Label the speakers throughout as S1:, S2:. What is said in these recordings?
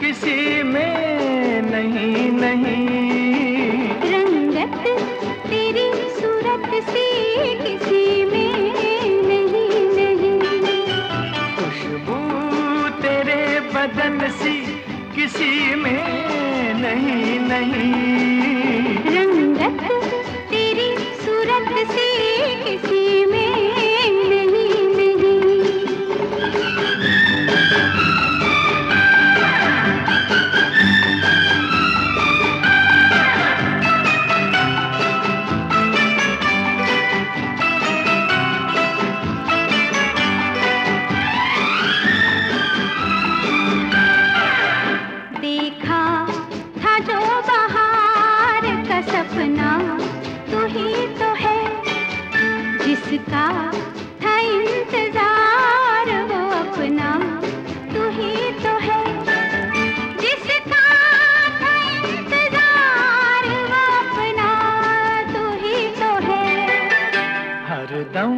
S1: किसी में नहीं नहीं।
S2: रंगत तेरी सूरत से किसी जिसका था इंतज़ार, वो अपना तू ही तो है। जिसका था इंतज़ार, वो अपना तू ही तो है।
S1: हरदम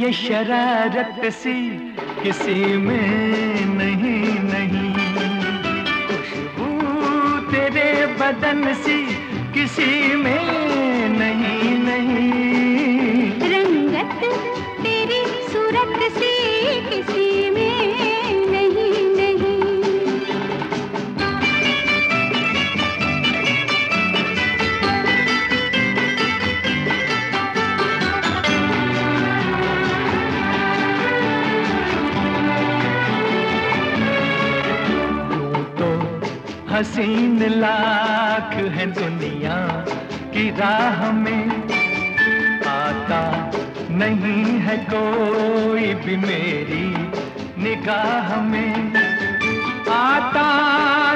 S1: ये शरारत सी किसी में नहीं नहीं। खुशबू तेरे बदन सी किसी में नहीं नहीं। हसीन लाख है दुनिया की राह में। आता नहीं है कोई भी मेरी निगाह में। आता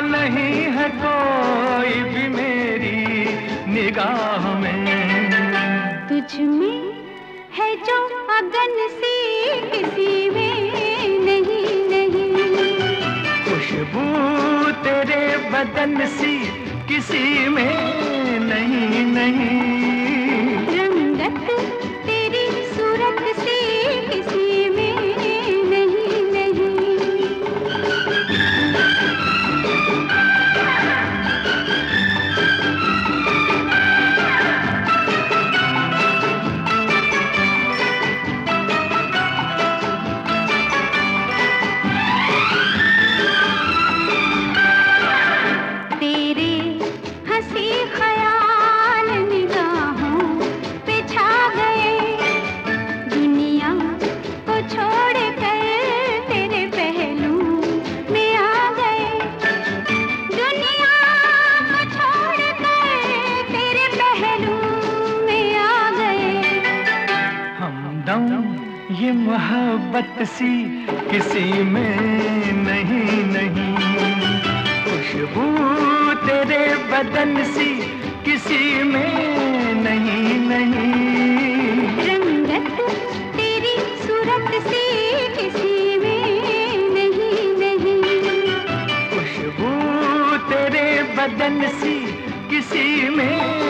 S1: नहीं है कोई बदन सी किसी में हमदम ये मोहब्बत सी किसी में नहीं नहीं। खुशबू तेरे बदन सी किसी में नहीं नहीं।
S2: रंगत तेरी सूरत सी किसी में नहीं नहीं।
S1: खुशबू तेरे बदन सी किसी में